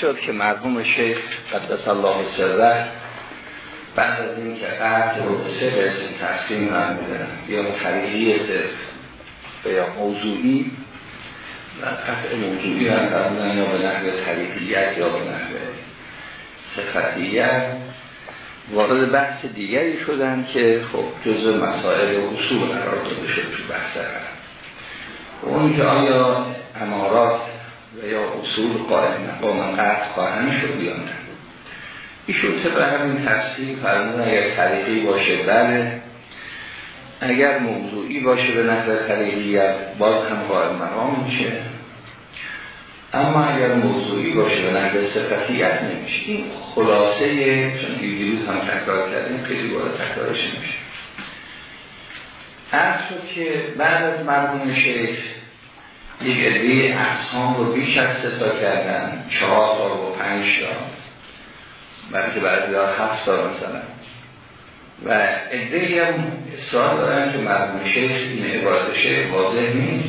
شد که مرحوم شیخ قدس الله سره بعد از این که قطع رو به سه قسم تقسیم میدن یا طریقی صرف و یا موضوعی و قطع موضوعی هم فرمودن یا به نحوه طریقیت یا به نحوه صفتیت. وارد بحث دیگری شدن که خب جزء مسائل و اصول قرار داده شد تو بحث اون که آیا امارات و یا اصول قائم مقام قطع خواهند شد یا نه ایشون طبق همین تفسیر فرمون اگر طریقی باشه بله. اگر موضوعی باشه به نظر طریقیت باز هم قائم مقام میشه. اما اگر موضوعی باشه به نظر صفتیت نمیشه. این خلاصه چون دیروز هم تکرار کردیم خیلی باید تکرارش نمیشه. که بعد از مرموم شیخ یک عده اقسام رو بیش از ستا کردن. چهار تا و پنج تا. برای که بعضی ها هفت تا مثلا. و عده هم اصلاح دارن که مرموم شیخ این عبارت شیخ واضح نیست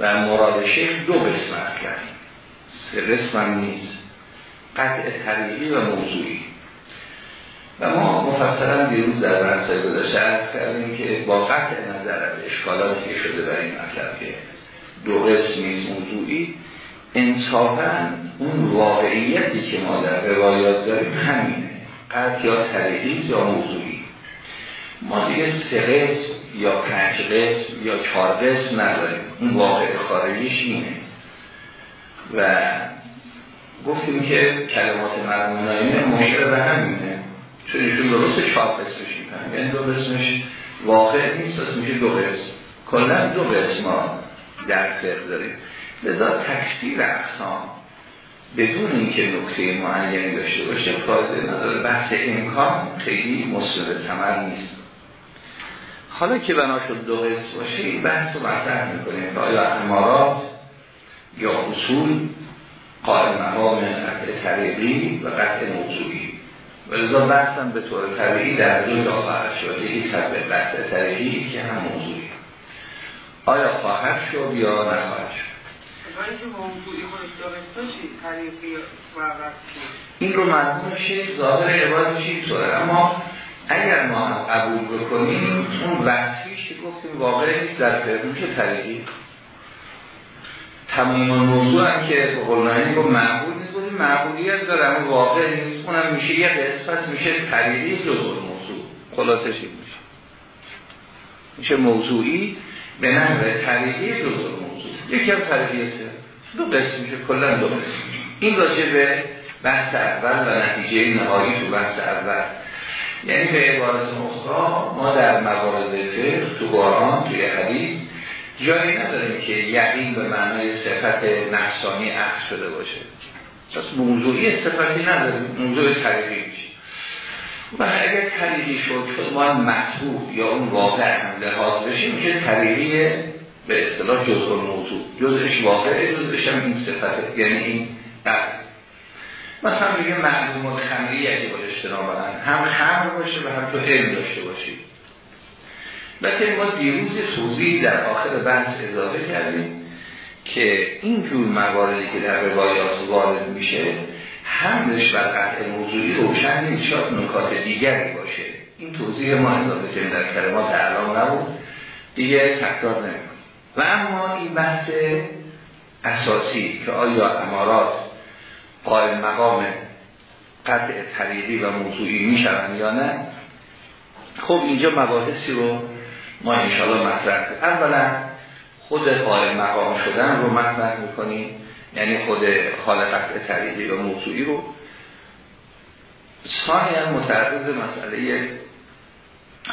و مراد شیخ دو قسم کرد. سه قسم هم نیست. قطع طریقی و موضوعی. و ما مفصلا دیروز در بحث گذاشته کردیم که با قطع نظر از اشکالاتی که شده برای این مطلب که دو قسمی موضوعی. انصافا اون واقعیتی که ما در روایات داریم همینه. قطع یا طریقی یا موضوعی. ما دیگه سه قسم یا پنج قسم یا چهار قسم نداریم. اون واقع خارجیش اینه. و گفتیم که کلمات مرمونایین مشکل به همینه. چون ایشون درست چهار قسمش می‌کنن یعنی دو قسمش واقع نیست از میشه دو قسم. کلا دو قسم ما در فقه داریم. لذا تکثیر اقسام بدون اینکه نکته معینی داشته باشه فایده نداره. بحث امکان خیلی مصور ثمر نیست. حالا که بنا شد دو قسم باشه این بحث رو مطرح می‌کنیم. که آیا امارات یا اصول قائم مقام قطع طریقی و قطع موضوعی؟ و لذا بحثم به طور طبیعی در دو جا خواهد شد یکی طبع قطع طریقی که هم موضوعی. آیا خواهد شد یا نخواهد شد؟ این رو مرمون شیخ ظاهر عبادت چیز اما اگر ما قبول بکنیم اون وحسیش که گفتیم واقع نیست در که طریقی. تمام موضوع هم که قلنانی با معبول نیست معبولیت داره اما واقع نیست. اونم میشه یه قسمت میشه طریقی جزء موضوع. خلاصش این میشه. میشه موضوعی به نحو طریقی جزء موضوع. یکی هم طریقی سه دو قسم میشه کلا دو قسم این راجع به بحث اول و نتیجه نهایی تو بحث اول. یعنی به عبارت مخرا ما در موارد فقه تو قرآن توی حدیث جایی نداریم که یقین به معنای صفت نفسانی عکس شده باشه. پس موضوعی صفتی نداریم. موضوع طریقی میشه. و اگر طریقی شد شد ما مطبوع یا اون واقع هم لحاظ بشیم میشه طریقی به اصطلاح جزء موضوع. جزءش واقع جزءش هم این صفت یعنی این قدر مثلا میگه معلوم خمری اگه با اجتناب هم خمر باشه و هم تو علم داشته باشید لیکن ما دیروز توضیح در آخر بحث اضافه کردیم که این جور مواردی که در روایات وارد میشه همش بر قطع موضوعی روشن نیست. شاید نکات دیگری باشه. این توضیح ما اضافه کردیم در کلمات اعلام نبود. دیگه تکرار نمید و اما این بحث اساسی که آیا امارات قائل مقام قطع طریقی و موضوعی میشون یا نه خب اینجا مباحثی رو ما انشاءالله مطرح اولا خود قائل مقام شدن رو مطرح می‌کنیم. یعنی خود حال قطع طریقی و موضوعی رو ثانیا متعرض مسئله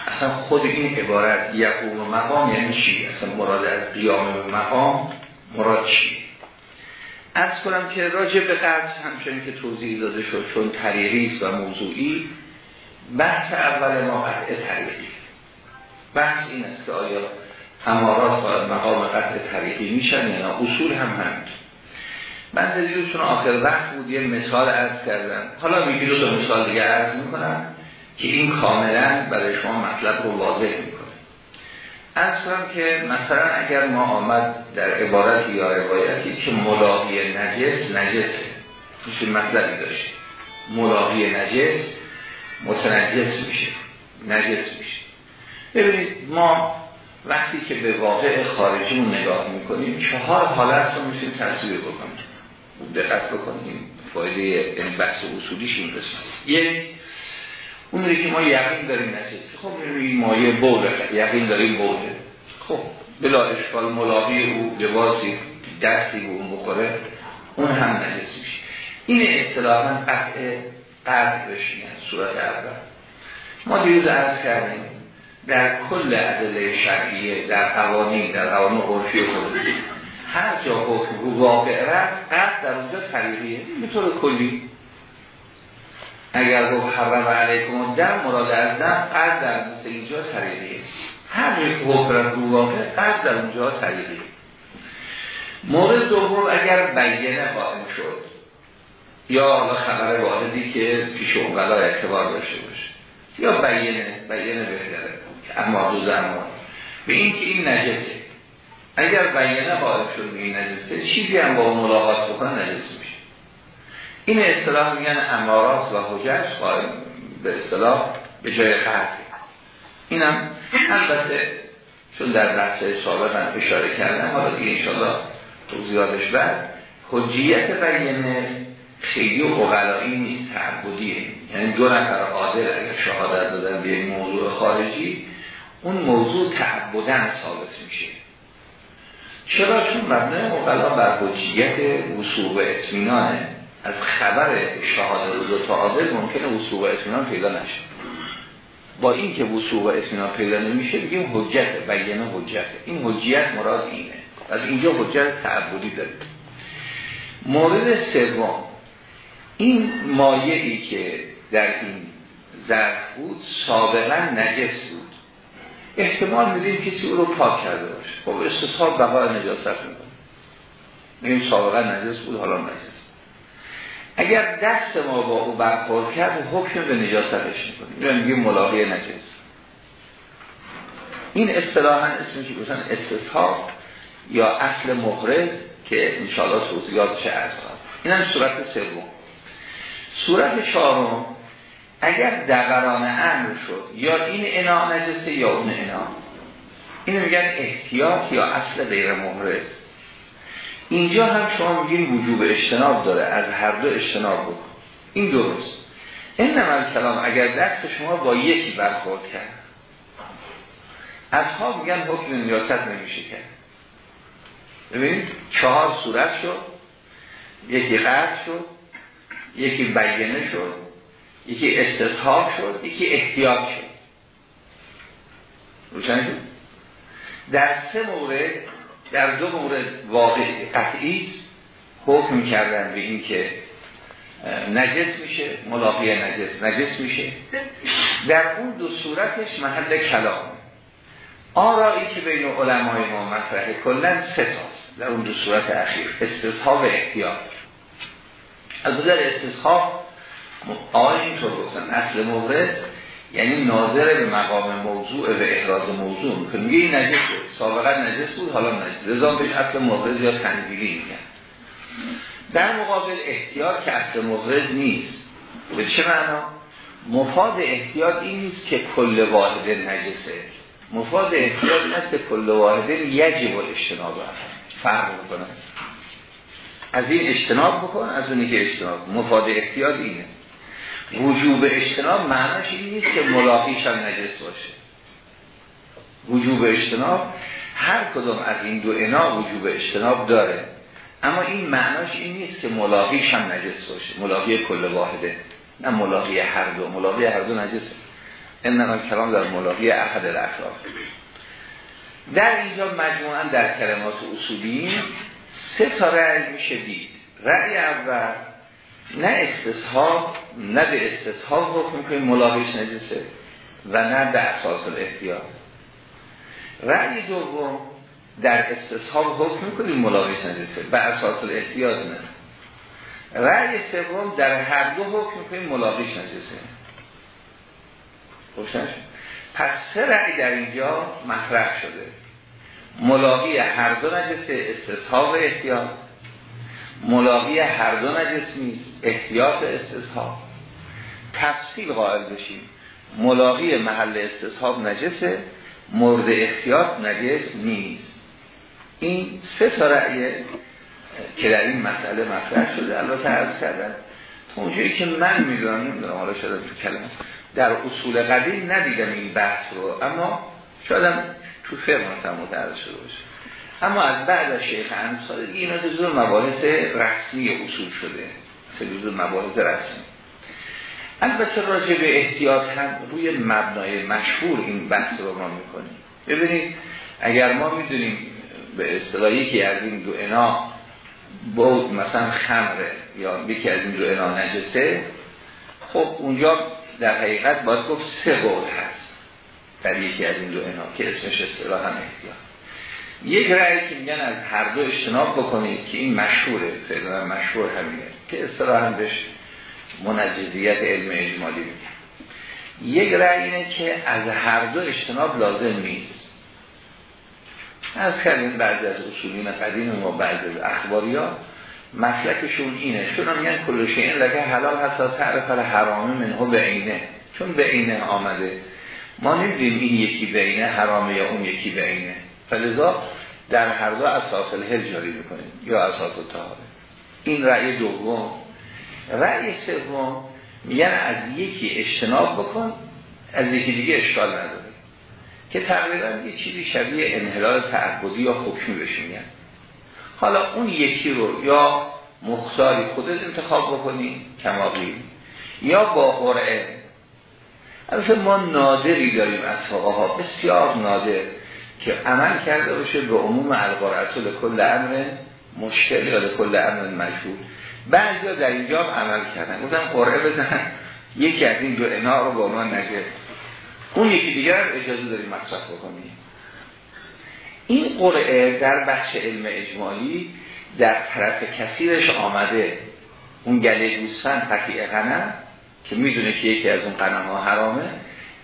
اصلا خود این عبارت یقوم مقام یعنی چی؟ اصلا مراد از قیام مقام مراد چی؟ از کنم که راجع به قرض همچنین که توضیح داده شد چون طریقی و موضوعی بحث اول ما قطع طریقی بحث این است که آیا همارات باید مقام قطع طریقی میشن یا اصول هم همین من چون آخر وقت بود یه مثال عرض کردم. حالا میگی دو تا مثال دیگه عرض می‌کنم که این کاملا برای شما مطلب رو واضح می‌کنه. اصلا که مثلا اگر ما آمد در عبارت یا روایتی که ملاقی نجس نجسه میشه مطلبی داشت. ملاقی نجس متنجس میشه. نجس میشه. ببینید ما وقتی که به واقع خارجیمون نگاه می‌کنیم چهار حالت رو میشیم تصویر بکنیم. دقت بکنیم. فایده این بحث اصولیش این قسمت. یک اون که ما یقین داریم نجس خب این مایه بوله یقین داریم بوله خب بلا اشکال ملاقی او لباسی دستی به اون بخوره اون هم نجس میشه. این اصطلاحا قطع قرد بشینن صورت اول ما دیروز عرض کردیم در کل عدله شرعیه در قوانین در قوانین عرفی خود هر جا حکم رو واقع رفت قرد در اونجا طریقیه. به طور کلی. اگر رو حرم علیکم دم مراد از دم قرد در مثل اینجا طریقیه. هر حکم رو واقع قرد در اونجا طریقیه. مورد دوم اگر بیانه قائم شد یا حالا خبر واحدی که پیش اونقلا اعتبار داشته باشه. یا بیانه بیانه بهتره. اما دو زمان. به این که این نجسه. اگر بیانه قائم شد این نجسه چیزی هم با ملاقات بکنه نجس میشه. این اصطلاح میگن امارات و حجج قائم به اصطلاح به جای خرد اینم البته چون در بحث هم اشاره کردم حالا دیگه انشاءالله توضیحاتش بعد حجیت بیانه خیلی اقلایی نیست تعبدیه. یعنی دو نفر عادل اگر شهادت دادن به موضوع خارجی اون موضوع تعبدن ثابت میشه. چرا؟ چون مبنای مقلا بر حجیت وصول و اطمینانه از خبر شهادت دو تا عادل ممکنه وصول و اطمینان پیدا نشه. با این که وصول و اطمینان پیدا نمیشه بگیم حجت بیانه حجت. این حجیت مراد اینه. از اینجا حجت تعبدی داره. مورد سوم. این مایعی که در این ظرف بود سابقا نجس بود. احتمال میدیم کسی او رو پاک کرده باشه. خب استصحاب بقای نجاست می‌کنه این سابقا نجس بود حالا نجس اگر دست ما با او برخورد کرد حکم به نجاستش می‌کنیم. این میگیم ملاقی نجس این اصطلاحا اسمش گفتن استصحاب یا اصل مقرد که انشاءالله توضیحاتش ارز این هم صورت سوم. صورت چهارم اگر دقران امر شد یا این انا نجسه یا اون انا. اینو میگن احتیاط یا اصل غیر مهرز اینجا هم شما میگین وجوب اجتناب داره از هر دو اجتناب بود این درست. این نمال کلام اگر دست شما با یکی برخورد کرد. ها میگن حکم نیاست نمیشه کرد. ببینید چهار صورت شد. یکی قرد شد. یکی بیانه شد. یکی استصحاب شد یکی احتیاط شد. روشن شد؟ در سه مورد در دو مورد واقع قطعی حکم کردن به این که نجس میشه ملاقی نجس نجس میشه. در اون دو صورتش محل کلام. آرایی که بین علمای ما مطرحه کلن سه تاست در اون دو صورت اخیر استصحاب احتیاط. از نظر استصحاب آقای اینطور گفتن اصل مورد یعنی ناظر به مقام موضوع و احراز موضوع. که میگه این نجس سابقا نجس بود حالا نجس رضا بهش اصل مورد یا تنزیلی میگن. در مقابل احتیاط که اصل مورد نیست. به چه معنا؟ مفاد احتیاط این نیست که کل واحد نجسه. مفاد احتیاط این است که کل واحد یجب اجتناب فرق بکنه از این اجتناب بکن از اونی که اجتناب. مفاد احتیاط اینه. وجوب اجتناب معناش این نیست که ملاقیش هم نجس باشه. وجوب اجتناب هر کدوم از این دو انا وجوب اجتناب داره. اما این معناش این نیست که ملاقیش هم نجس باشه. ملاقی کل واحده نه ملاقی هر دو. ملاقی هر دو نجس. این کلام در ملاقی احد الاطراف در اینجا مجموعا در کلمات اصولی سه تا رأی میشه دید. رأی اول نه استصحاب نه به استصحاب حکم کنیم ملاقیش نجسه و نه به اساس الاحتیاط. رأی دوم در استصحاب حکم کنیم ملاقیش نجسه به اساس الاحتیاط نه. رأی سوم در هر دو حکم کنیم ملاقیش نجسه. روشن پس سه رأی در اینجا مطرح شده. ملاقی هر دو نجس استصحاب احتیاط. ملاقی هر دو نجس نیست. احتیاط استصحاب. تفصیل قائل بشیم. ملاقی محل استصحاب نجسه. مورد احتیاط نجس نیست. این سه تا رأیه که در این مسئله مطرح شده البته عرض کردن اونجایی که من می‌دونم نمی‌دونم حالا شده تو کلمه در اصول قدیم ندیدم این بحث رو اما شاید تو فرم مثلا متعرض شده باشه. اما از بعد از شیخ انصاری اینا جزو مباحث رسمی اصول شده جزو مباحث رسمی. البته راجع به احتیاط هم روی مبنای مشهور این بحث رو ما می‌کنیم. ببینید اگر ما می‌دونیم به اصطلاحی که از این دو انا بود مثلا خمره یا یکی از این دو انا نجسه خب اونجا در حقیقت باید گفت سه بود هست در یکی از این دو انا که اسمش اصطلاح هم احتیاط. یک رأی که میگن از هر دو اجتناب بکنید که این مشهوره فعلا مشهور همینه که اصطلاح هم بهش منجزیت علم اجمالی میگن. یک رأی اینه که از هر دو اجتناب لازم نیست. از کردیم بعضی از اصولین قدیم و بعضی از اخباری ها مسلکشون اینه. چون میگن کلوشه این لگه حلال هستا تعرف حرامه منه به اینه چون به اینه آمده. ما نمیدیم این یکی به اینه حرامه یا اون یکی به اینه فلذا در هر دو اساس الهل جاری می‌کنیم یا اساس طهاره این رأی دوم. رأی سوم میگن از یکی اجتناب بکن از یکی دیگه اشکال نداره. که تقریبا یه چیزی شبیه انحلال تعبدی یا حکمی بشه میگن. حالا اون یکی رو یا مختاری خودت انتخاب بکنی کماقی یا با قرعه. البته ما نادری داریم از ها بسیار نادر. که عمل کرده باشه به عموم القرعه کل امر مشکل یا کل امر مجبور بعضی در اینجا عمل کردن. گفتم قرعه بزن. یکی از این دو انا رو با عنوان نجس اون یکی دیگر اجازه داریم مصرف بکنیم. این قرعه در بخش علم اجمالی در طرف کثیرش آمده. اون گله گوسفند قطیع غنم که می‌دونه که یکی از اون قنم ها حرامه.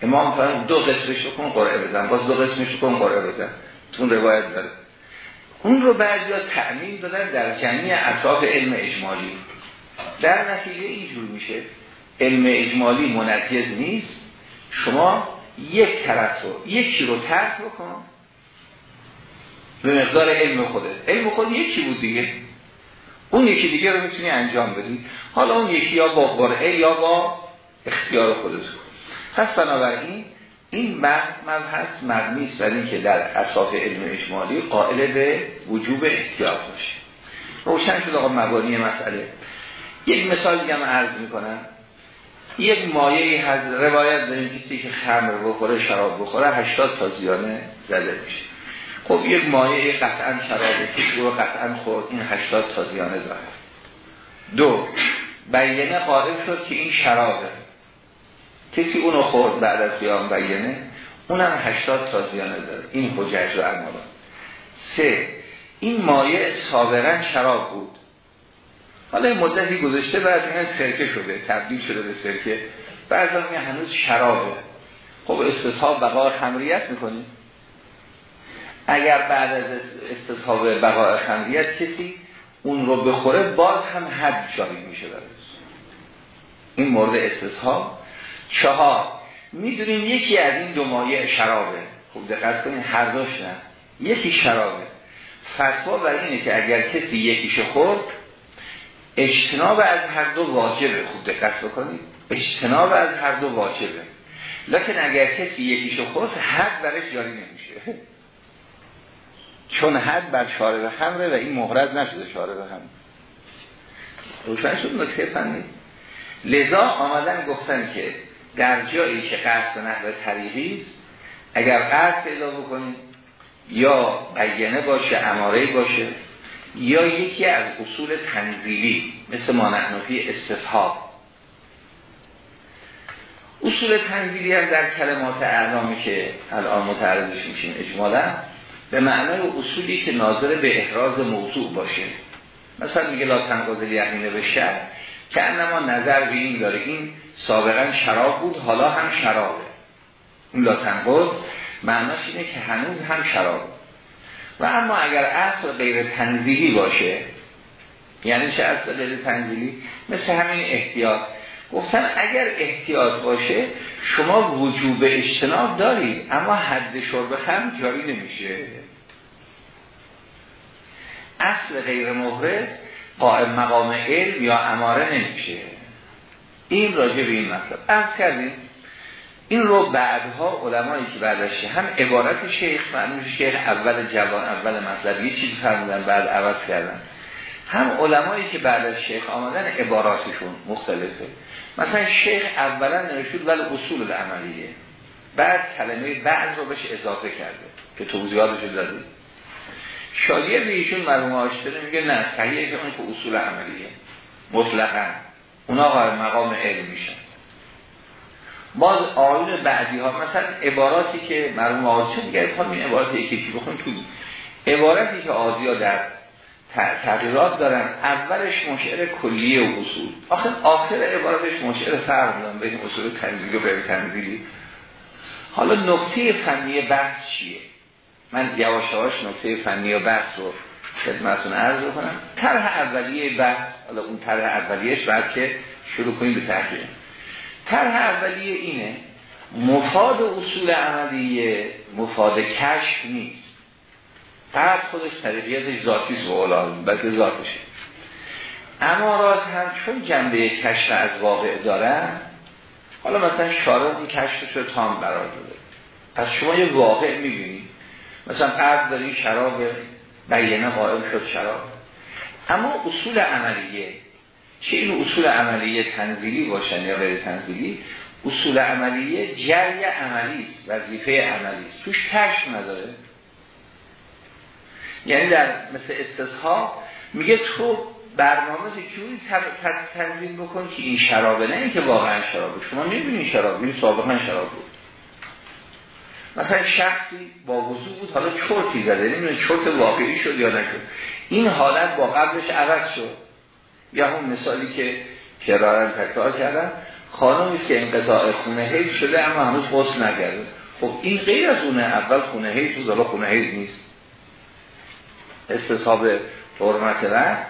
امام فرمان دو قسمش رو کن قرعه بزن. باز دو قسمش رو کن قرعه بزن. تون روایت داره. اون رو بعضی ها تعمین دادن در جمعی اطراف علم اجمالی. در نتیجه اینجور میشه. علم اجمالی منجز نیست. شما یک طرف رو یکی رو ترک بکن. به مقدار علم خودت. علم خود یکی بود دیگه. اون یکی دیگه رو می‌تونی انجام بدی. حالا اون یکی یا با قرعه یا با اختیار خودت. پس بنابراین این مبحث مبنی است بر که در اصاف علم اجمالی قائل به وجوب احتیاط باشه. روشن شد آقا مبانی مسئله. یک مثال دیگه هم عرض می‌کنم. یک مایه از روایت داریم کسی که خمر بخوره شراب بخوره 80 تا زیانه زده میشه. خب یک مایه قطعا شرابه کسی رو قطعا خورد این 80 تا زیانه داره دو بیانه قائل شد که این شرابه. کسی اونو خورد بعد از قیام بیانه اونم 80 تا زیانه داره. این حجج رو امارا سه این مایه سابقا شراب بود. حالا این مدتی گذاشته بعد این سرکه شده تبدیل شده به سرکه. بعد هنوز شرابه. خب استصحاب بقا خمریت می‌کنیم اگر بعد از استصحاب بقا خمریت کسی اون رو بخوره باز هم حد جاری میشه برش. این مورد استصحاب چهار. می‌دونیم یکی از این دو مایه شرابه. خوب دقت کنید هر دوش نه. یکی شرابه. فتوا بر اینه که اگر کسی یکیشو خورد اجتناب از هر دو واجبه. خوب دقت بکنید اجتناب از هر دو واجبه. لکن اگر کسی یکیشو خورد حد برش جاری نمیشه. چون حد بر شارب خمره و این مهرز نشده شارب خمره. روشن شد نکته فنی. لذا آمدن گفتن که در جایی که قصد نحو طریقی است اگر قصد پیدا بکنید یا بیانه باشه اماره باشه یا یکی از اصول تنزیلی مثل ما نحنفی استصحاب. اصول تنزیلی هم در کلمات اعلامی که الان متعرضش میشیم اجمالا به معنای اصولی که ناظر به احراز موضوع باشه. مثلا میگه لا تنقاضل یقینه به شر که انما نظر به این داره. این سابقا شراب بود حالا هم شرابه. اون لا تنقض معناش اینه که هنوز هم شراب. و اما اگر اصل غیر تنزیلی باشه یعنی چه اصل غیر تنزیلی مثل همین احتیاط. گفتن اگر احتیاط باشه شما وجوب اجتناب دارید اما حد شرب خم جاری نمیشه. اصل غیر مهره قائم مقام علم یا اماره نمیشه. این راجع به این مطلب. از کردیم این رو بعدها علمایی که بعدش هم عبارت شیخ معلوم شیخ اول جوان اول مطلب یه چیزی فرمودن بعد عوض کردن. هم علمایی که بعد از شیخ آمدن عباراتشون مختلفه. مثلا شیخ اولا نوشود ولی اصول عملیه بعد کلمه بعد رو بهش اضافه کرده که توضیحاتش دادیم شاگرد ایشون مرحوم آشتره میگه نه صحیحه که اون که اصول عملیه. مطلقا. اونا قائم مقام علم میشن. باز آیون بعدی ها مثلا عباراتی که مرحوم آشتره دیگه خواهد این عبارات یکی بخون توی عبارتی که آزی در تغییرات دارن اولش مشعر کلیه و اصول. آخر آخر عبارتش مشعر فرق دارن بین اصول تنزیلی و غیر تنزیلی. حالا نکته فنی بحث چیه؟ من یواش نکته فنی و بحث رو خدمتتون عرض کنم طرح اولیه بحث حالا اون طرح اولیهش بعد که شروع کنیم به تحقیق طرح اولیه اینه مفاد اصول عملیه مفاد کشف نیست. فقط خودش طریقیتش ذاتی است بلکه ذاتشه. امارات هم چون جنبه کشف از واقع دارن حالا مثلا شارع این کشفش رو تام قرار داده. پس شما یه واقع می‌بینید مثلا قرد دارین شراب بیانه قائل شد شراب. اما اصول عملیه چه این اصول عملیه تنزیلی باشن یا غیر تنزیلی؟ اصول عملیه جری عملی وظیفه عملی است. توش نداره. یعنی در مثل استصحاب میگه تو برنامه جوری تنظیم بکن که این شرابه نه اینکه واقعا شرابه. شما می‌بینید شراب این سابقا شراب بود. مثلا شخصی با وضوع بود حالا چرتی زده نمی‌دونه چرت واقعی شد یا نشد. این حالت با قبلش عوض شد. یا اون مثالی که کرارن تکرار کردن خانمی که انقطاع خونه حیض شده اما هنوز غسل نگرده خب این غیر از اونه اول خونه حیض بود حالا خونه حیض نیست. استصحاب حرمت رفت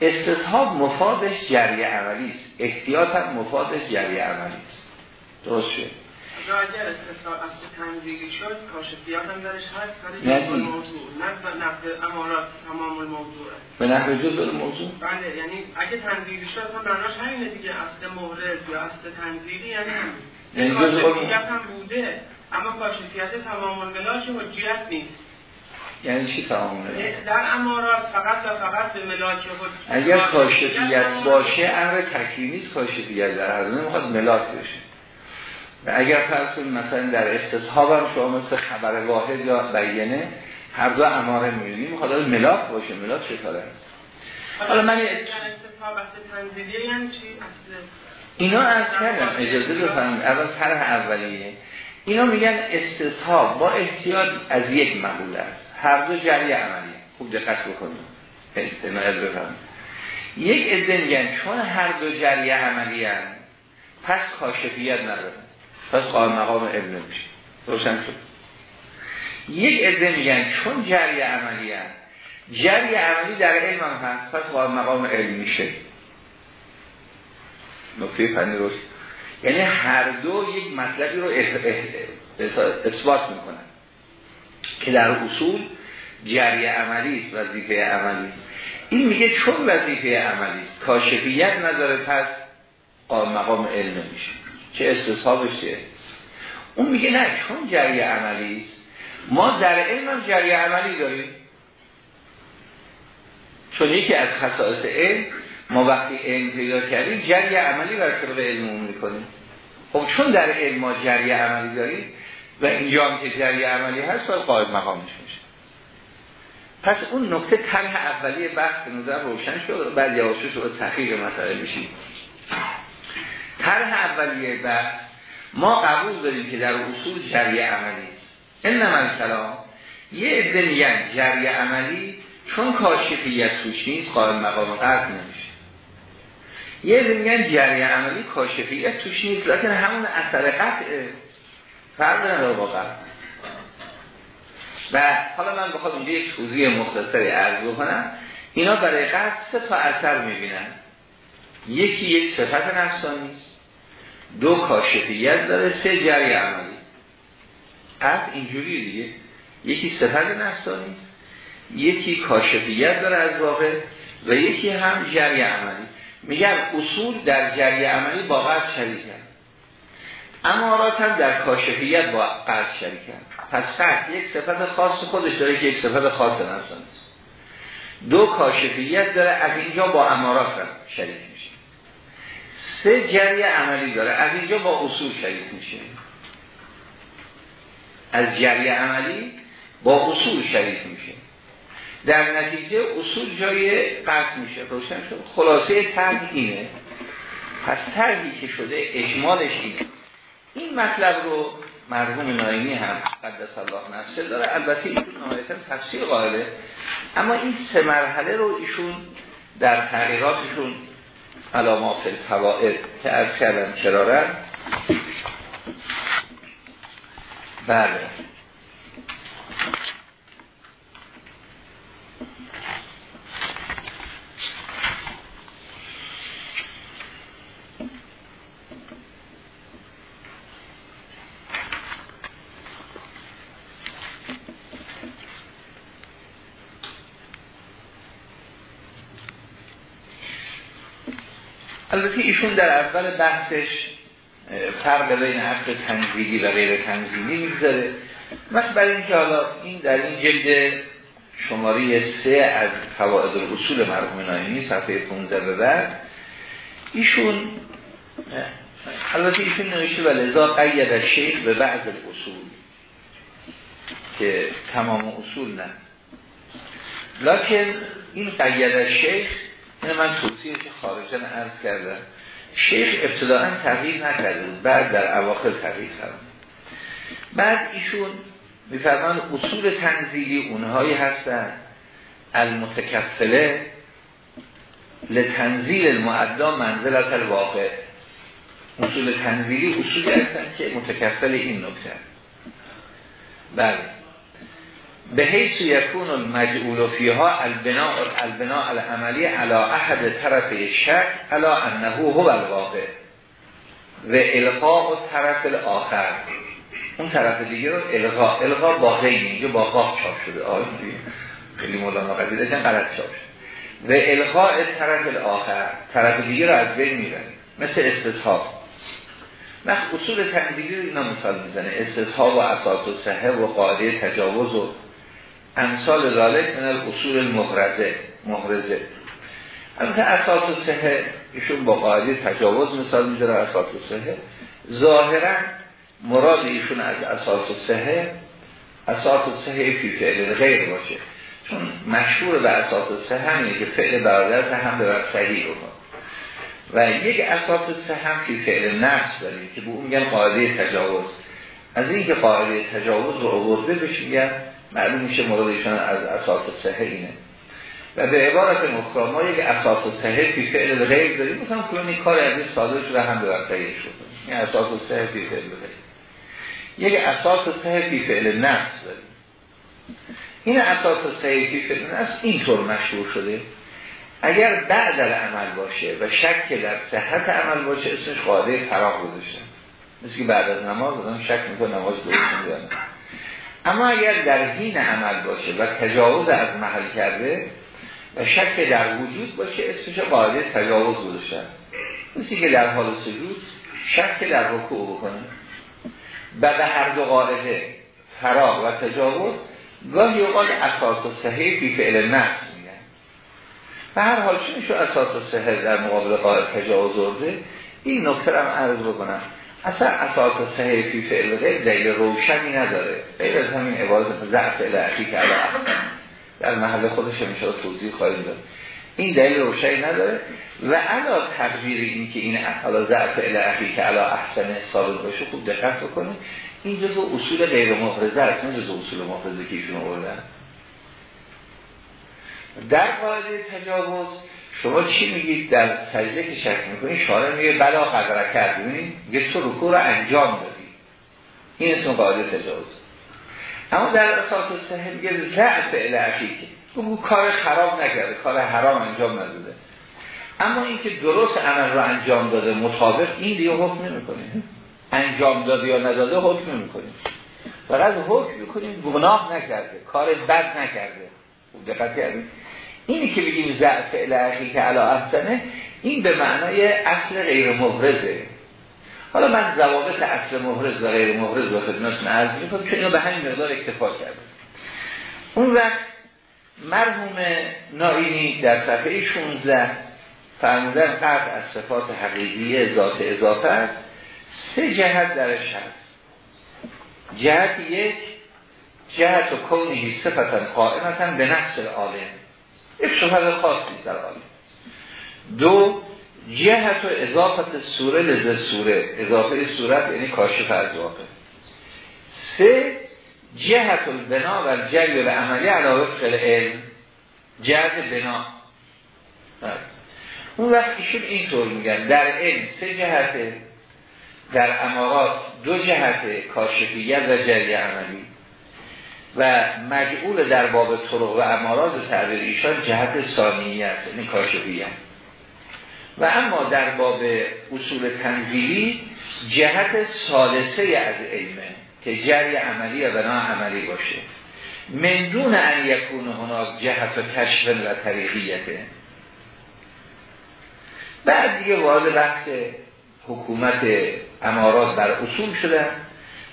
استصحاب مفادش جری عملی است. احتیاط هم مفادش جری عملی است. درست شد. اگر استصحاب اصل تنزیلی شد کاشفیات هم درش هست ولی موضوع نه نفع امارات تمام الموضوع به نحو جزء موضوع؟ بله یعنی اگه تنزیلی شد هم برناش همینه دیگه. اصل مهرز یا اصل تنزیلی یعنی هم یعنی کاشفیات هم بوده اما کاشفیت تمام الملاش حجیت نیست. یعنی چی تمام در امارات فقط و فقط به ملاک خود اگر کاشفیت باشه امر تکلیمی نیست کاشفیت در هر نمی‌خواد ملاک بشه. و اگر فرض مثلا در استصحاب هم شما مثل خبر واحد یا بیانه هر دو اماره می‌بینیم می‌خواد ملاک باشه. ملاک چه کاره هست حالا من اینا از کردم اجازه بفرمایید. اول طرح اولیه. اینا میگن استصحاب با احتیاط از یک مقوله است. هر دو جری عملی خوب دقت بکنیم استناد بفهم یک عده میگن چون هر دو جری عملی هم پس کاشفیت نداره پس قائم مقام ابن میشه. روشن شد. یک عده میگن چون جری عملی هم جری عملی در علم هم هست پس قائم مقام علم میشه. نکته فنی روش یعنی هر دو یک مطلبی رو اثبات می‌کنن که در اصول جری عملی است وظیفه عملی است. این میگه چون وظیفه عملی است. کاشفیت نداره پس مقام علم میشه. چه استصحابش چیه اون میگه نه چون جری عملی است. ما در علم هم جری عملی داریم. چون یکی از خصائص علم ما وقتی علم پیدا کردیم جری عملی بر طبق علم می‌کنیم. خب چون در علم ما جری عملی داریم و اینجا هم که جری عملی هست باید قاعد مقامش میشه. پس اون نکته طرح اولیه بحث نظر روشن شد بعد یواشو شد تحقیق مسئله میشیم طرح اولیه بحث ما قبول داریم که در اصول جری عملی است. این نمال کلام یه عده میگن جری عملی چون کاشفیت توش نیست قائل مقام قرد نمیشه. یه عده میگن جری عملی کاشفیت توش نیست لیکن همون اثر قطعه. فرق نداره واقعا و حالا من بخواد اینجا یک توضیح مختصری عرض بکنم. اینا برای قصد سه تا اثر می‌بینن. یکی یک صفت نفسانی دو کاشفیت داره سه جری عملی. قصد اینجوری دیگه. یکی صفت نفسانی یکی کاشفیت داره از واقع و یکی هم جری عملی. میگن اصول در جری عملی با قصد شریکن امارات هم در کاشفیت با قصد شریکن پس قصد یک صفت خاص خودش داره که یک صفت خاص نفسانی دو کاشفیت داره از اینجا با امارات شریک میشه. سه جری عملی داره. از اینجا با اصول شریک میشه. از جری عملی با اصول شریک میشه. در نتیجه اصول جای قطع میشه. روشن شد. خلاصه ترک اینه. پس ترکی که شده اجمالش اینه. این مطلب رو مرحوم نایمی هم قدس الله نفسه داره. البته ایشون نهایتا تفسیر قائله. اما این سه مرحله رو ایشون در تغییراتشون علامات الفوائد که از کردم چرارن بله. البته ایشون در اول بحثش فرق بین عقل تنزیلی و غیر تنزیلی می‌گذاره. مثل برای اینکه حالا این در این جلد شماره سه از فواید اصول مرحوم نایمی صفحه 15 به بعد ایشون البته ایشون نوشته و لذا قید شیخ به بعض اصول که تمام اصول نه. لکن این قید شیخ این من توصیه که خارجن عرض کردم. شیخ ابتداعا تغییر نکرده بود. بعد در اواخر تغییر کرد بعد ایشون میفرمان اصول تنزیلی اونهایی هستن. المتکفله لتنزیل المعدا منزلت الواقع اصول تنزیلی اصولی هستن که متکفل این نکته بله. به حیث یکون المجعول فیها البناء البناء العملی علی احد طرف شک علی انه هو الواقع. و القاء طرف الاخر. اون طرف دیگه رو القاء القاء با غیر اینجا با قاف چاپ شده. آقای خیلی مولانا قدی داشتن غلط چاپ شده. و القاء طرف الاخر طرف دیگه رو از بین می‌بریم مثل استصحاب. وقت اصول تنزیلی رو اینا مثال می‌زنه. استصحاب و اساس و صحه و قاعده تجاوز و امثال ذالک من اصول المغرزه محرزه البته اساس صحه ایشون با قاعده تجاوز مثال می‌ذاره اساس صحه. ظاهرا مراد ایشون از اساس صحه اساس صحه فی فعل غیر باشه. چون مشهور به اساس صحه همینه که فعل برادر هم به صحیح رو و یک اساس صحه هم فی فعل نفس داریم که به اون میگن قاعده تجاوز. از این که قاعده تجاوز رو آورده بشه میگن معلوم میشه مرادشان از اساس صحه اینه. و به عبارت مخرا ما یک اساس صحه فی فعل غیر داریم. مثلا کلونی کار از این صادر شده هم به وقتایی شده. این اساس صحه فی فعل غیر. یک اساس صحه فی فعل نفس داریم. این اساس صحه فی فعل نفس اینطور مشهور شده. اگر بعد عمل باشه و شک در صحت عمل باشه اسمش قاعده فراغ گذاشته. مثل که بعد از نماز آدم شک می‌کنه نماز درست اما اگر در حین عمل باشه و تجاوز از محل کرده و شک در وجود باشه اسمش قاعده تجاوز گذاشتن مثل که در حال سجود شک در رکوع بکنه. و به هر دو قاعده فراغ و تجاوز گاهی اوقات اساس و صحیح بی فعل نفس میگن. و هر حال چون شو اساس و صحیح در مقابل قاعده تجاوز ورده این نکته هم عرض بکنم. اصلا اساس صحیح فی فعل غیر دلیل روشنی نداره. غیر از همین عبارت ضعف الهی که در محل خودش میشه توضیح خواهیم داد. این دلیل روشنی نداره. و علا تقدیر این که این حالا ضعف الهی که علا احسن ثابت باشه خوب دقت بکنه. این جزو اصول غیر محرزه است نه جزو اصول محرزه که ایشون آوردن. در قاعده تجاوز شما چی میگید در سجده که شک می‌کنید شارع میگه بلا قدره کرد. ببینید یه تو رکوع رو انجام دادی. این اسم قاعده تجاوز. اما در اساس صحه میگه ضعف که او کار خراب نکرده کار حرام انجام نداده. اما اینکه درست عمل رو انجام داده مطابق این دیگه حکم نمی‌کنه. انجام داده یا نداده حکم نمی‌کنیم فقط حکم می‌کنیم گناه نکرده کار بد نکرده. دقت کردیم اینی که بگیم ضعف الهی که علا احسنه این به معنای اصل غیر مبرزه. حالا من ضوابط اصل محرز و غیر محرز و خدمتتون عرض می‌کنم چون اینو به همین مقدار اکتفا کرده اون وقت مرحوم نائینی در صفحه 16 فرمودن قطع از صفات حقیقی ذات اضافه است. سه جهت درش هست. جهت یک جهت و کونی صفتا قائمتا به نفس عالم یک صفت خاصی در عالم دو جهت و اضافت سوره لذه سوره. اضافه صورت یعنی کاشف از واقع. سه جهت البنا و جلب و عملی علاوه خیلی علم. جهت بنا. اون وقت ایشون اینطور میگن. در علم سه جهت در امارات دو جهت کاشفیت و جری عملی. و مجعول در باب طرق و امارات تعبیر ایشان جهت ثانیت یعنی کاشفیت. و اما در باب اصول تنزیلی جهت سالسه از علمه که جری عملی و بنا عملی باشه. مندون ان یکون هناک جهت و و طریقیته بعد دیگه وارد بحث حکومت امارات بر اصول شدن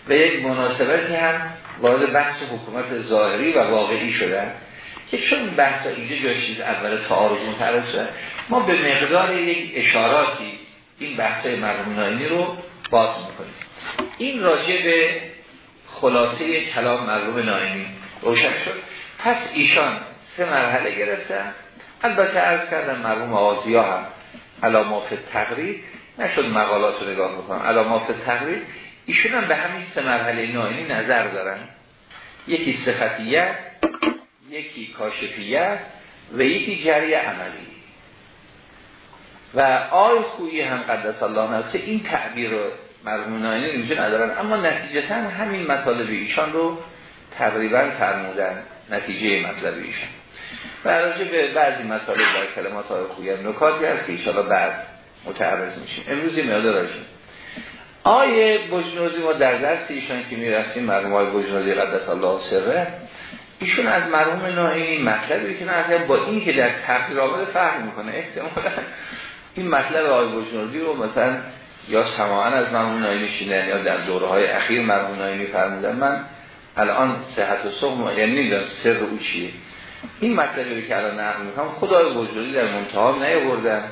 و یک مناسبتی هم وارد بحث حکومت ظاهری و واقعی شدن که چون بحث اینجا جای چیز اول تعارض متعرض شد ما به مقدار یک اشاراتی این بحث مرحوم ناینی رو باز می‌کنیم. این راجع به خلاصه کلام مرحوم ناینی روشن شد. پس ایشان سه مرحله گرفتن. البته عرض کردم مرحوم آغازی هم علامات تقریب نشد مقالات رو نگاه بکنم. علامات تقریب ایشون هم به همین سه مرحله ناینی نظر دارن. یکی صفتیت یکی کاشفیت و یکی جری عملی. و آی خویی هم قدس الله نفسه این تعبیر رو مرمون ناینی اینجا ندارن اما نتیجتا همین مطالب ایشان رو تقریبا فرمودن نتیجه مطلب ایشان. و راجع به بعضی مطالب در کلمات آی خویی نکاتی هست که ایشالا بعد متعرض میشیم. امروز یه مقدار راجع آیه بجنوزی ما در درس ایشان که می‌رفتیم مرموم آیه بجنوزی قدس الله سره ایشون از مرحوم ناینی مطلبی که نه با این که در تفسیر آمده فهم می‌کنه احتمالا این مطلب آقای بجنوردی رو مثلا یا سماعن از مرحوم ناینی شیدن یا در دوره های اخیر مرحوم ناینی فرمودن من الان صحت و صحب یعنی نمی‌دونم سر او چیه. این مطلبی که الان نقل می‌کنم خدای بجنوردی در منتها نیاوردن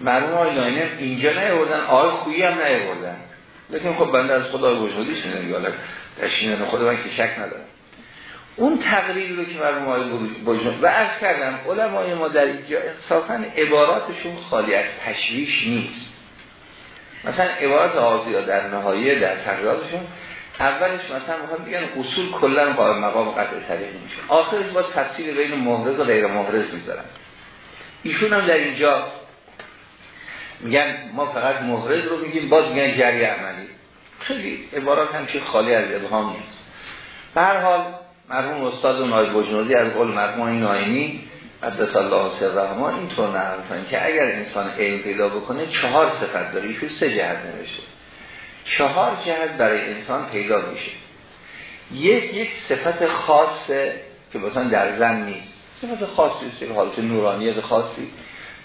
مرحوم آقای ناینی اینجا نیاوردن آقای خویی هم نیاوردن. لیکن خب بنده از خدای بجنوردی شنیدم در شینن خود من که شک ندارم. اون تقریبی رو که مرموم های بجن و از کردم علمای ما در اینجا انصافا عباراتشون خالی از تشویش نیست. مثلا عبارات آزیا در نهایه در تقریباتشون اولش مثلا می‌خوام بگن اصول کلا قائم مقام قطع طریق میشه. آخرش با تفسیر بین محرز و غیر محرز می‌ذارن ایشون هم در اینجا میگن ما فقط محرز رو میگیم باز میگن جری عملی. خیلی عبارات همچین خالی از ابهام نیست. به هر حال مرحوم استاد نایب بجنوردی از قول مرحوم ناینی قدس الله سره ما اینطور نقل که اگر انسان علم پیدا بکنه چهار صفت داره. ایشون سه جهت نوشته. چهار جهت برای انسان پیدا میشه. یک یک صفت خاصه که مثلا در زن نیست. صفت خاصی است. که حالت نورانیت خاصی.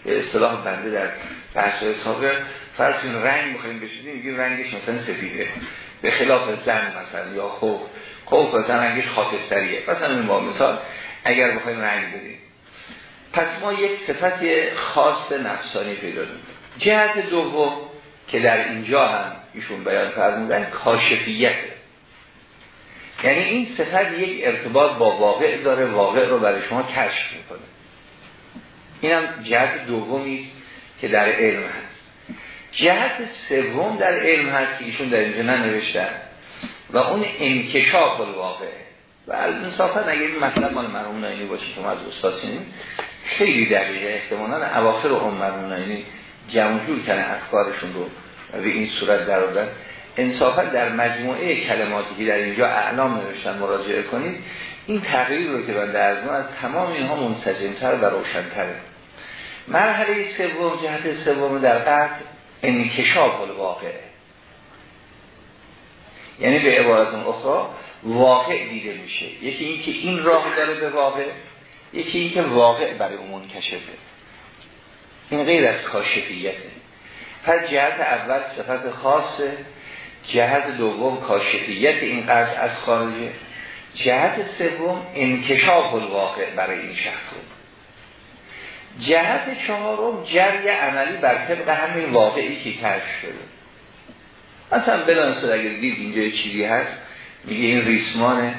به اصطلاح بنده در بحث سابق فرض رنگ می‌خوایم بشیدیم میگیم رنگش مثلا سفیده. به خلاف زن مثلا یا خوف. خوف مثلا رنگش خاکستریه. مثلا با مثال اگر بخوایم رنگ بدیم. پس ما یک صفت خاص نفسانی پیدا داریم جهت دوم که در اینجا هم ایشون بیان فرمودن کاشفیت. یعنی این صفت یک ارتباط با واقع داره واقع رو برای شما کشف می‌کنه. این هم جهت دومی که در علم هست. جهت سوم در علم هست که ایشون در اینجا ننوشتن. و اون انکشاف الواقع. و انصافا اگر این مطلب مال مرحوم ناینی باشه که از استاد خیلی دقیقه. احتمالا اواخر هم مرحوم ناینی جمع کنه افکارشون رو به این صورت در آوردن انصافا در مجموعه کلماتی که در اینجا اعلام نوشتن مراجعه کنید این تغییر رو که بنده از از تمام اینها منسجمتر و روشنتره. مرحله سوم جهت سوم در قطع انکشاف الواقع. یعنی به عبارت اخرى واقع دیده میشه. یکی اینکه این راه داره به واقع یکی اینکه واقع برای اون منکشفه. این غیر از کاشفیته. پس جهت اول صفت خاصه جهت دوم کاشفیت این قرض از خارجه جهت سوم انکشاف الواقع برای این شخص. جهت چهارم جری عملی بر طبق همین واقعی که کشف شده. اصلا بلانسد اگر دید اینجا چیزی هست میگه این ریسمانه.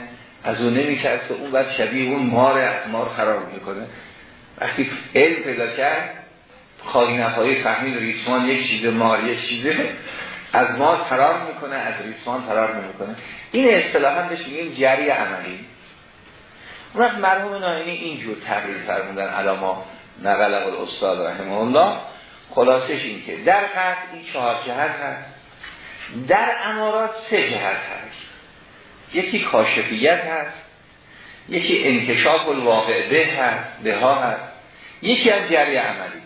از اون نمیکرسه اون بعد شبیه اون مار مار خراب می‌کنه. وقتی علم پیدا کرد خواهی نفایی فهمید ریسمان یک چیز مار یک چیزه. از مار فرار می‌کنه از ریسمان فرار نمی‌کنه. این اصطلاحا بهش میگیم جری عملی. وقت مرحوم ناینی اینجور تغییر فرمودن علاما نقل الاستاد رحمه الله. خلاصش این که در قطع این چهار جهت هست. در امارات سه جهت هست. یکی کاشفیت هست. یکی انکشاف الواقع به هست به ها هست. یکی هم جری عملی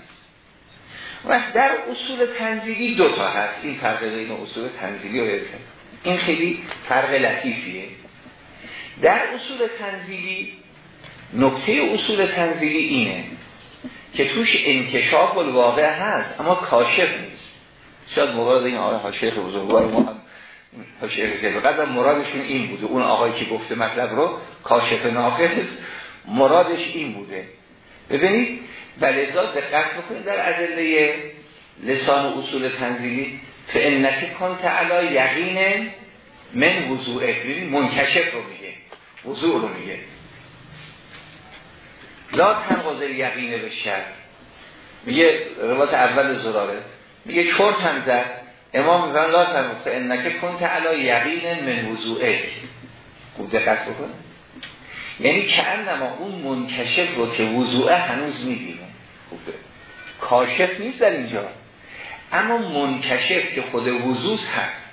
و در اصول تنزیلی دو تا هست. این فرق بین اصول تنزیلی و این خیلی فرق لطیفیه. در اصول تنزیلی نکته اصول تنزیلی اینه. که توش انکشاف الواقع هست اما کاشف نیست. شاید مراد این آقای حاشیخ بزرگوار ما هم که قدر مرادشون این بوده. اون آقایی که گفته مطلب رو کاشف ناقص مرادش این بوده. ببینید ولذا دقت بکنید در ادله لسان اصول تنزیلی فانک کن تعالی یقین من وضوع منکشف رو میگه وضوع رو میگه. لا تنقض یقینه به شر. میگه روایت اول زراره. میگه چرت هم زد. امام میگن لا تنقض فانک کن تعالی یقین من وضوعه. خوب دقت بکن. یعنی که انما اون منکشف رو که وضوعه هنوز می‌بینه. خوبه کاشف نیست در اینجا. اما منکشف که خود وضوع هست.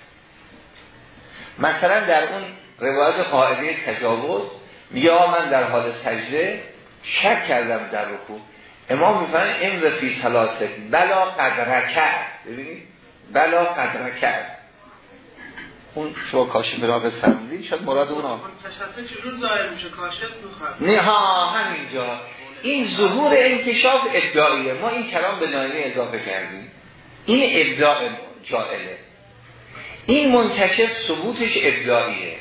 مثلا در اون روایت قاعده تجاوز میگه من در حال سجده شک کردم در رکوع. امام میفرن امر فی سلاست بلا قدر کرد ببینید؟ بلا قدر کرد اون شما کاشف راق سمدی شاید مراد اونا. چجور ظاهر میشه؟ کاشف می‌خواد. نه ها همینجا. این ظهور انکشاف ادعاییه ما این کلام به نایمی اضافه کردیم. این ابداع جائله این منکشف ثبوتش ابداعیه.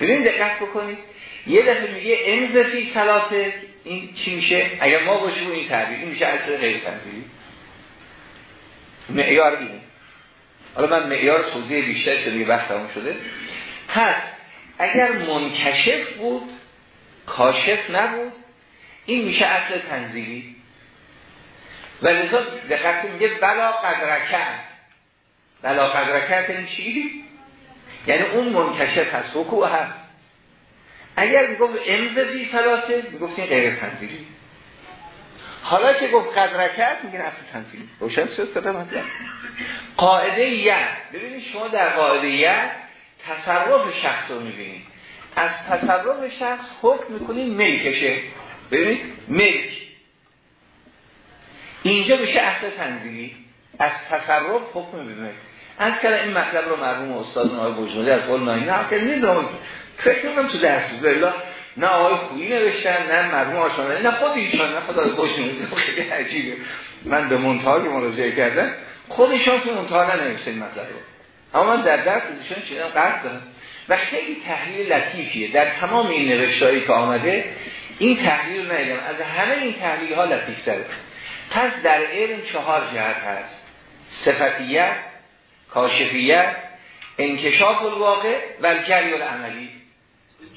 ببین دقت بکنید. یه دفعه میگه انزفی سلاته این چی میشه اگر ما باشیم این تعبیر این میشه اصل غیر تنظیری معیار اینه حالا من معیار توضیح بیشتر شده یه وقت شده. پس اگر منکشف بود کاشف نبود این میشه اصل تنظیری و لذا دقت میگه بلا قدرکت بلا قدرکت این چی؟ یعنی اون منکشف هست حکوه هست. اگر می‌گفت امز بی می‌گفت این غیر تنظیری حالا که گفت قدرکت میگه اصل تنظیری روشن شد صدا مطلب. قاعده یه ببینید شما در قاعده یه تصرف شخص رو می‌بینید. از تصرف شخص حکم می‌کنید ملکشه. ببینید ملک. اینجا میشه اصل تنظیری از تصرف حکم می‌بینید. از کلا این مطلب رو مرحوم استاد آقای بوجموزی از قول ناینه هم که فکر کنم تو درس بلا نه آقای خویی نوشتن نه مرحوم آشانه نه خود ایشان نه خدا بوجموزی خیلی عجیبه. من به منتها که مراجعه کردم خودشان تو منتها ننوشته این مطلب رو. اما من در درس ایشان چیزا قرد دارم و خیلی تحلیل لطیفیه. در تمام این نوشتهایی که آمده این تحلیل ندیدم. از همه این تحلیل ها لطیف داره پس در علم چهار جهت هست. صفتیت کاشفیت انکشاف الواقع و جری عملی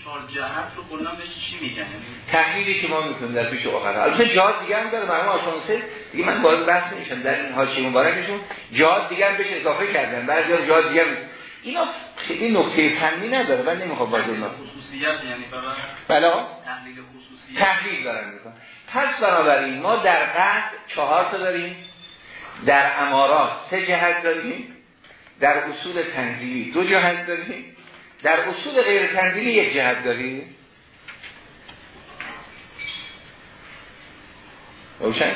چهار جهت رو کلا بهش چی میگن؟ تحلیلی که ما می‌کنیم در پیش اخرا البته جهات دیگه هم داره مرحوم آشانسه دیگه من باز بحث نمیشم. در این حاشیه مبارکشون. جهات دیگه هم بهش اضافه کردن. بعضی جهات دیگه اینا خیلی نکته فنی نداره من نمی‌خوام باز اینا خصوصیت یعنی بلا تحلیل خصوصیت. تحلیل دارن می‌کنن پس بنابراین ما در قطع چهار تا داریم. در امارات سه جهت داریم. در اصول تنزیلی دو جهت داریم. در اصول غیر تنزیلی یک جهت داریم. روشن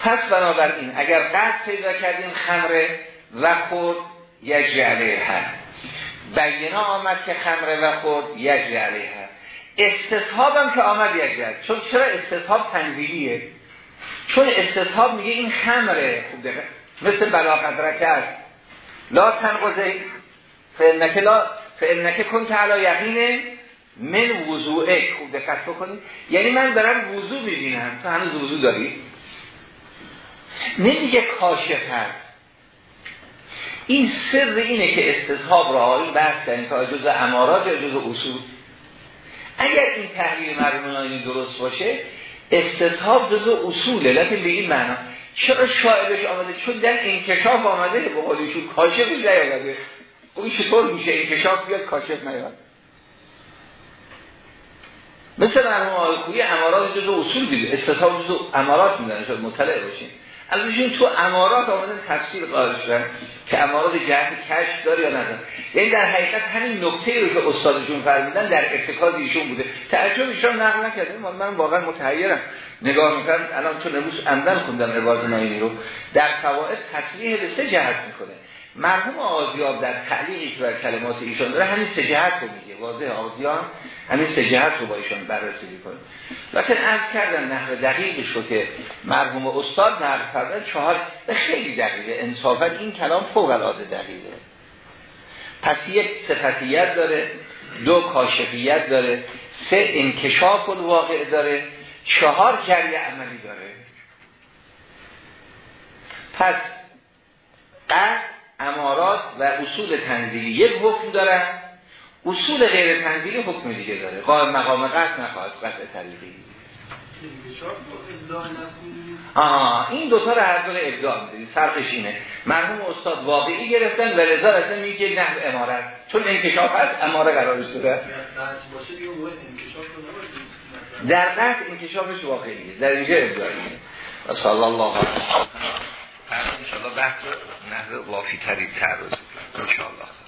پس بنابراین اگر قصد پیدا کردیم خمره و خورد یک جعله هست. بینا آمد که خمره و خورد یک جعله هست. استصحاب هم که آمد جعله. چون چرا استصحاب تنزیلیه؟ چون استصحاب میگه این خمره. خوب دقیقه مثل بلاغت رکت لا تنقضه فعنکه لا فعنکه کن علا یقینه من وضوعه. خوب دقت بکنید. یعنی من دارم وضوع می‌بینم. تو هنوز وضوع داری؟ نمیگه کاشف هست. این سر اینه که استصحاب را آقایون بحث کردن که جز امارات یا جز اصول. اگر این تحلیل مرمون درست باشه استصحاب جز اصوله لیکن به این معنا. چرا شایبش آمده؟ چون در انکشاف آمده به قولیشون کاشفش نیامده. این چطور میشه؟ انکشاف بیاد کاشف نیاد. مثل مرحوم آقای خویی امارات جز اصول دیده استصحاب جز امارات میدن. شاید مطلع باشین. از ایشون تو امارات آمدن تفسیر قائل شدن که امارات جهت کشف داره یا نداره. یعنی در حقیقت همین نکته رو که استادشون فرمودن در ارتکاز ایشون بوده. تعجب ایشون نقل نکرده. من واقعا متحیرم. نگاه می‌کنم الان چون امروز عمدن خوندم عباد ناینی رو. در فوائد تصریح به سه جهت می‌کنه. مرحوم آزیاب در تعلیقی که بر کلمات ایشان داره همین سه جهت رو میگه. واضح آزیان همین سه جهت رو با ایشان بررسی می‌کنه. لیکن از کردن نحو دقیقش رو که مرحوم استاد نقل کردن چهار خیلی دقیقه. انصافا این کلام فوق العاده دقیقه. پس یک صفتیت داره دو کاشفیت داره سه انکشاف الواقع داره چهار کریه عملی داره. پس قصد امارات و اصول تنزیلی. یک حکم دارن. اصول غیر تنزیلی حکم دیگه داره. قائم مقام قصد نخواهد قطع طریقی. آها این دوتا رو هر دور ابداع می‌دونید فرقش اینه. مرحوم استاد واقعی گرفتن و رضا اصلا میگه نه امارت. چون انکشاف هست اماره قرارش داره در قطع انکشافش واقعیه. در اینجا ابداعیه. صلی الله علیه فردا انشاءالله بحث نهر وافی تری تر رو انشاءالله.